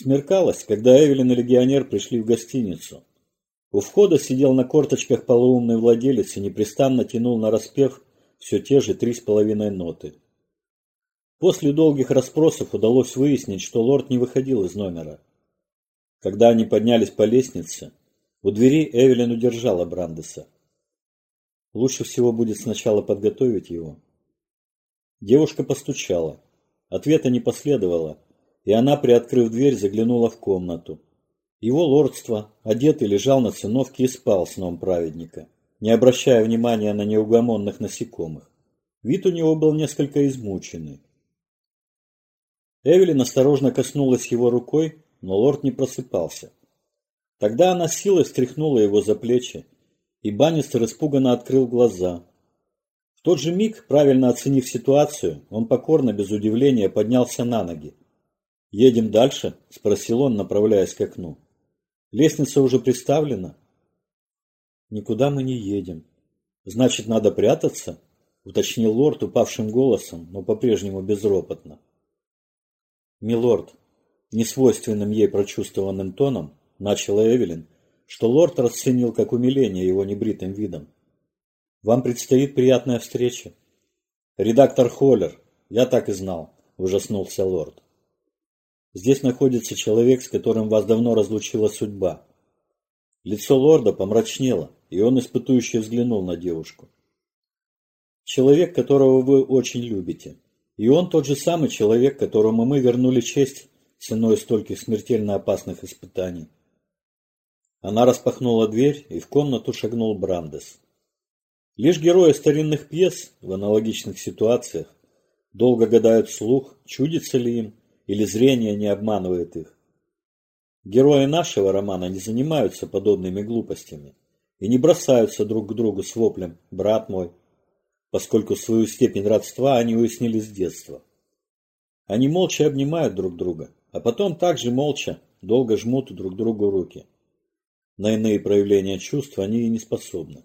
Смеркалось, когда Эвелин и легионер пришли в гостиницу. У входа сидел на корточках полуумный владелец и непрестанно тянул на распев все те же три с половиной ноты. После долгих расспросов удалось выяснить, что лорд не выходил из номера. Когда они поднялись по лестнице, у двери Эвелин удержала Брандеса. Лучше всего будет сначала подготовить его. Девушка постучала. Ответа не последовало, и она, приоткрыв дверь, заглянула в комнату. Его лордство, одетый, лежал на циновке и спал сном праведника, не обращая внимания на неугомонных насекомых. Вид у него был несколько измученный. Эвелин осторожно коснулась его рукой, но лорд не просыпался. Тогда она силой встряхнула его за плечи, и Баннистер испуганно открыл глаза. В тот же миг, правильно оценив ситуацию, он покорно, без удивления, поднялся на ноги. «Едем дальше?» – спросил он, направляясь к окну. «Лестница уже приставлена?» «Никуда мы не едем. Значит, надо прятаться?» – уточнил лорд упавшим голосом, но по-прежнему безропотно. «Милорд», несвойственным ей прочувствованным тоном, начала Эвелин, что лорд расценил как умиление его небритым видом. «Вам предстоит приятная встреча». «Редактор Холлер, я так и знал», – ужаснулся лорд. «Здесь находится человек, с которым вас давно разлучила судьба». Лицо лорда помрачнело, и он испытующе взглянул на девушку. «Человек, которого вы очень любите. И он тот же самый человек, которому мы вернули честь ценой стольких смертельно опасных испытаний. Она распахнула дверь, и в комнату шагнул Брандес. Лишь герои старинных пьес в аналогичных ситуациях долго гадают слух, чудится ли им, или зрение не обманывает их. Герои нашего романа не занимаются подобными глупостями и не бросаются друг к другу с воплем «брат мой», поскольку свою степень родства они уяснили с детства. Они молча обнимают друг друга, а потом также молча долго жмут друг другу руки. На иные проявления чувств они и не способны.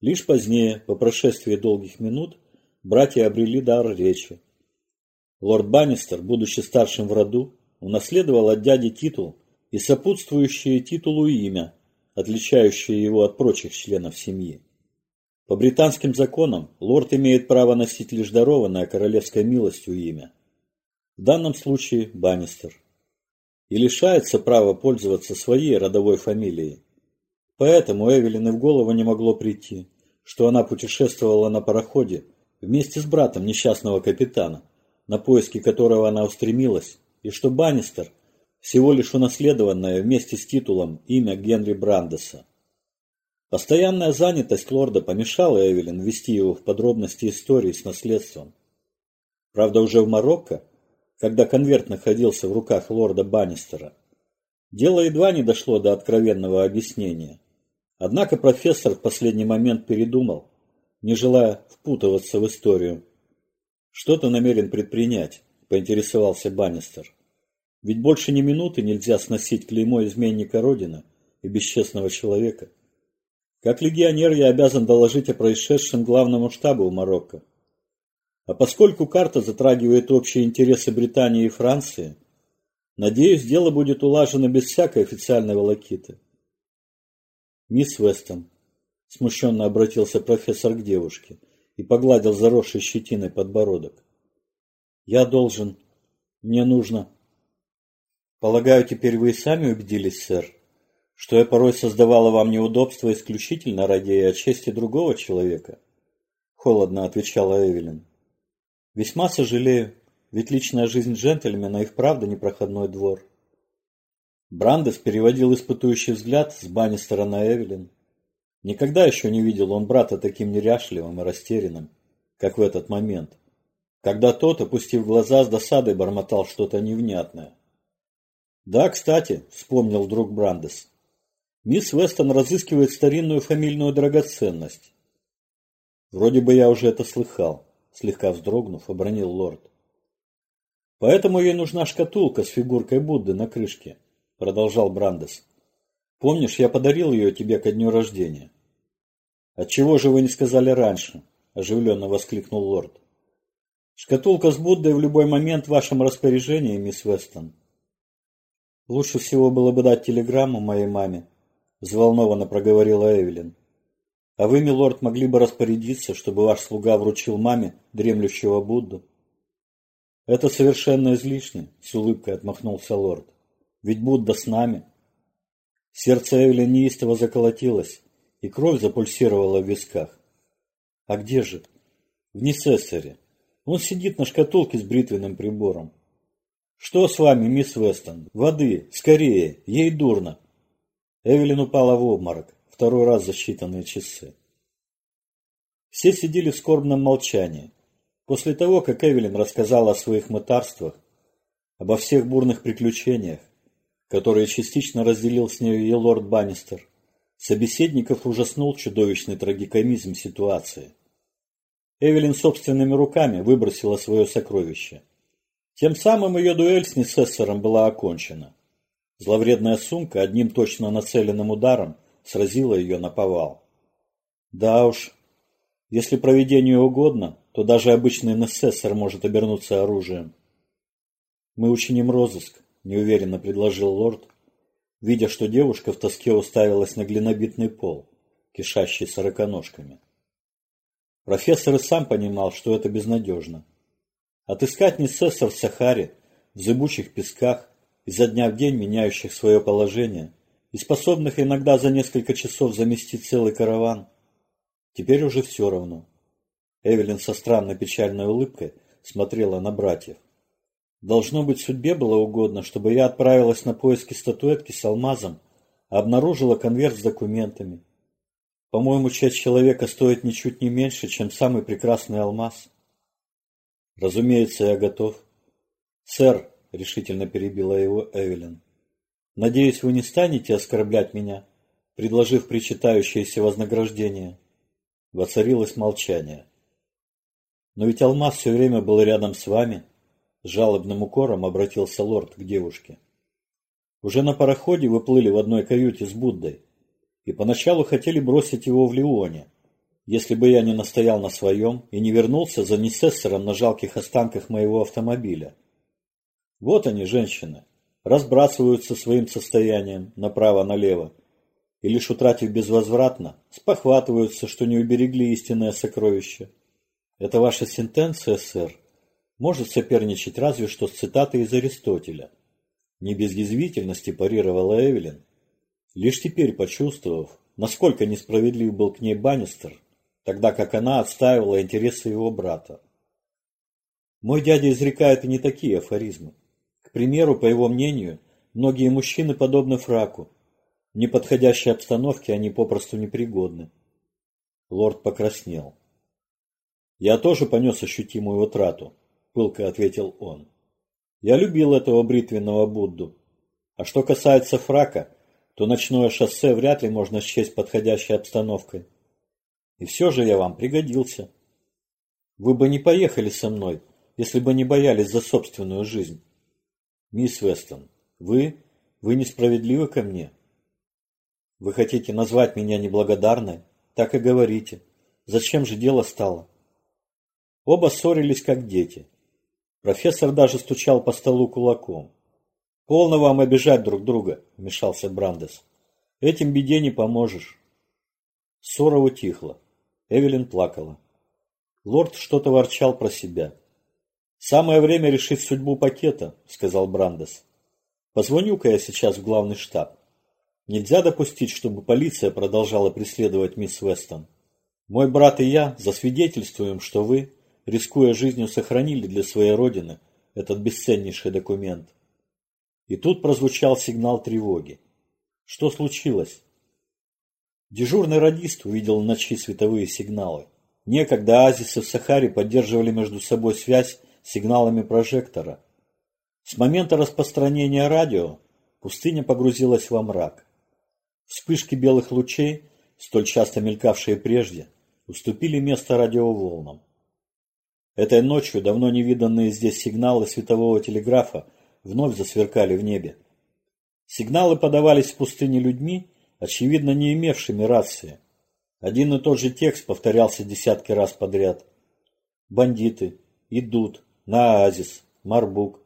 Лишь позднее, по прошествии долгих минут, братья обрели дар речи. Лорд Баннистер, будучи старшим в роду, унаследовал от дяди титул и сопутствующее титулу имя, отличающее его от прочих членов семьи. По британским законам лорд имеет право носить лишь дарованное королевской милостью имя. В данном случае Баннистер. И лишается права пользоваться своей родовой фамилией. Поэтому Эвелин и в голову не могло прийти, что она путешествовала на пароходе вместе с братом несчастного капитана, на поиски которого она устремилась, и что Баннистер – всего лишь унаследованное вместе с титулом имя Генри Брандеса. Постоянная занятость лорда помешала Эвелин ввести его в подробности истории с наследством. Правда, уже в Марокко, когда конверт находился в руках лорда Баннистера, дело едва не дошло до откровенного объяснения. Однако профессор в последний момент передумал, не желая впутываться в историю. «Что ты намерен предпринять?» – поинтересовался Баннистер. «Ведь больше ни минуты нельзя сносить клеймо изменника Родины и бесчестного человека». Как легионер я обязан доложить о происшедшем главному штабу в Марокко. А поскольку карта затрагивает общие интересы Британии и Франции, надеюсь, дело будет улажено без всякой официальной волокиты. Мисс Вестон, смущенно обратился профессор к девушке и погладил заросший щетиной подбородок. Я должен. Мне нужно. Полагаю, теперь вы и сами убедились, сэр, что я порой создавала вам неудобства исключительно ради чести другого человека? Холодно отвечала Эвелин. Весьма сожалею, ведь личная жизнь джентльмена и вправду непроходной двор. Брандес переводил испытующий взгляд с Баннистера на Эвелин. Никогда еще не видел он брата таким неряшливым и растерянным, как в этот момент, когда тот, опустив глаза, с досадой бормотал что-то невнятное. «Да, кстати», — вспомнил вдруг Брандес, Мисс Вестон разыскивает старинную фамильную драгоценность. Вроде бы я уже это слыхал, слегка вздрогнув, обронил лорд. Поэтому ей нужна шкатулка с фигуркой Будды на крышке, продолжал Брандес. Помнишь, я подарил ее тебе ко дню рождения? Отчего же вы не сказали раньше? Оживленно воскликнул лорд. Шкатулка с Буддой в любой момент в вашем распоряжении, мисс Вестон. Лучше всего было бы дать телеграмму моей маме, взволнованно проговорила Эвелин. А вы, милорд, могли бы распорядиться, чтобы ваш слуга вручил маме дремлющего Будду? Это совершенно излишне, с улыбкой отмахнулся лорд. Ведь Будда с нами. Сердце Эвелин неистово заколотилось, и кровь запульсировала в висках. А где же? В Несессоре. Он сидит на шкатулке с бритвенным прибором. «Что с вами, мисс Вестон? Воды! Скорее! Ей дурно!» Эвелин упала в обморок, второй раз за считанные часы. Все сидели в скорбном молчании. После того, как Эвелин рассказала о своих мытарствах, обо всех бурных приключениях, которые частично разделил с нею и лорд Баннистер, собеседников ужаснул чудовищный трагикомизм ситуации. Эвелин собственными руками выбросила свое сокровище – тем самым ее дуэль с Несессором была окончена. Зловредная сумка одним точно нацеленным ударом сразила ее на повал. Да уж, если проведению угодно, то даже обычный Несессор может обернуться оружием. «Мы учиним розыск», – неуверенно предложил лорд, видя, что девушка в тоске уставилась на глинобитный пол, кишащий сороконожками. Профессор и сам понимал, что это безнадежно. Отыскать Несесса в Сахаре, в зыбучих песках, изо дня в день меняющих свое положение и способных иногда за несколько часов заместить целый караван. Теперь уже все равно. Эвелин со странной печальной улыбкой смотрела на братьев. Должно быть, судьбе было угодно, чтобы я отправилась на поиски статуэтки с алмазом, а обнаружила конверт с документами. По-моему, часть человека стоит ничуть не меньше, чем самый прекрасный алмаз. Разумеется, я готов. Сэр, решительно перебила его Эвелин. Надеюсь, вы не станете оскорблять меня, предложив причитающееся вознаграждение. Воцарилось молчание. Но ведь алмаз все время был рядом с вами. Жалобным укором обратился лорд к девушке. Уже на пароходе вы плыли в одной каюте с Буддой и поначалу хотели бросить его в Леоне, если бы я не настоял на своем и не вернулся за несессором на жалких останках моего автомобиля. Вот они, женщины, разбрасываются своим состоянием направо-налево, и лишь утратив безвозвратно, спохватываются, что не уберегли истинное сокровище. Это ваша сентенция, сэр, может соперничать разве что с цитатой из Аристотеля. Не без язвительности парировала Эвелин, лишь теперь почувствовав, насколько несправедлив был к ней Баннистер, тогда как она отстаивала интересы его брата. Мой дядя изрекает и не такие афоризмы. К примеру, по его мнению, многие мужчины подобны фраку. В неподходящей обстановке они попросту непригодны. Лорд покраснел. «Я тоже понес ощутимую утрату», — пылко ответил он. «Я любил этого бритвенного Будду. А что касается фрака, то ночное шоссе вряд ли можно счесть подходящей обстановкой. И все же я вам пригодился. Вы бы не поехали со мной, если бы не боялись за собственную жизнь. Мисс Вестон, вы, вы несправедливы ко мне. Вы хотите назвать меня неблагодарной? Так и говорите. Зачем же дело стало? Оба ссорились, как дети. Профессор даже стучал по столу кулаком. «Полно вам обижать друг друга», — вмешался Брандес. «Этим беде не поможешь». Ссора утихла. Эвелин плакала. Лорд что-то ворчал про себя. «Самое время решить судьбу пакета», — сказал Брандес. «Позвоню-ка я сейчас в главный штаб. Нельзя допустить, чтобы полиция продолжала преследовать мисс Вестон. Мой брат и я засвидетельствуем, что вы, рискуя жизнью, сохранили для своей родины этот бесценнейший документ». И тут прозвучал сигнал тревоги. Что случилось? Дежурный радист увидел в ночи световые сигналы. Некогда оазисы в Сахаре поддерживали между собой связь сигналами прожектора. С момента распространения радио пустыня погрузилась во мрак. Вспышки белых лучей, столь часто мелькавшие прежде, уступили место радиоволнам. Этой ночью давно невиданные здесь сигналы светового телеграфа вновь засверкали в небе. Сигналы подавались в пустыне людьми, очевидно не имевшими рации. Один и тот же текст повторялся десятки раз подряд. Бандиты идут на оазис, Марбук,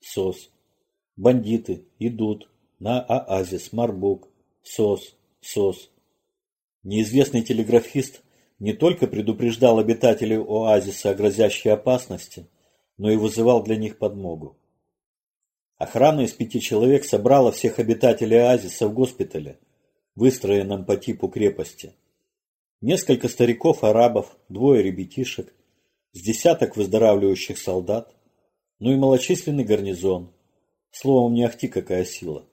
СОС. Бандиты идут на оазис Марбук, СОС, СОС. Неизвестный телеграфист не только предупреждал обитателей оазиса о грозящей опасности, но и вызывал для них подмогу. Охрана из пяти человек собрала всех обитателей оазиса в госпитале, выстроенном по типу крепости. Несколько стариков-арабов, двое ребятишек, с десяток выздоравливающих солдат, ну и малочисленный гарнизон. Словом, не ахти какая сила.